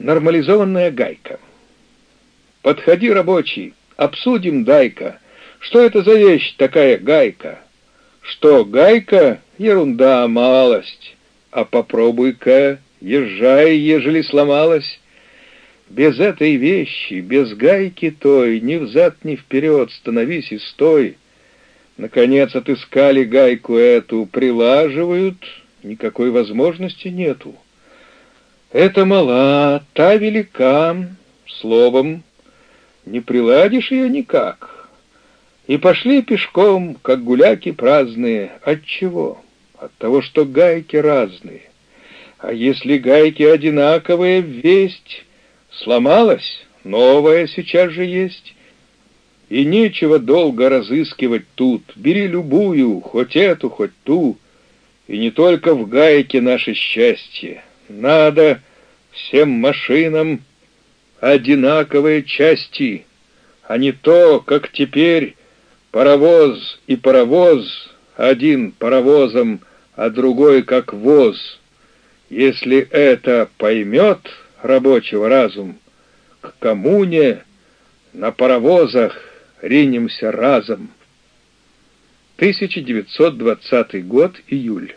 Нормализованная гайка. Подходи, рабочий, обсудим дай-ка. Что это за вещь такая гайка? Что, гайка? Ерунда, малость. А попробуй-ка, езжай, ежели сломалась. Без этой вещи, без гайки той, ни взад, ни вперед, становись и стой. Наконец отыскали гайку эту, прилаживают, никакой возможности нету. Это мала, та велика, словом, не приладишь ее никак. И пошли пешком, как гуляки праздные. От чего? От того, что гайки разные. А если гайки одинаковые, весть сломалась, новая сейчас же есть. И нечего долго разыскивать тут. Бери любую, хоть эту, хоть ту. И не только в гайке наше счастье. Надо всем машинам одинаковые части, а не то, как теперь паровоз и паровоз, один паровозом, а другой как воз. Если это поймет рабочего разум, к коммуне на паровозах ринемся разом. 1920 год, июль.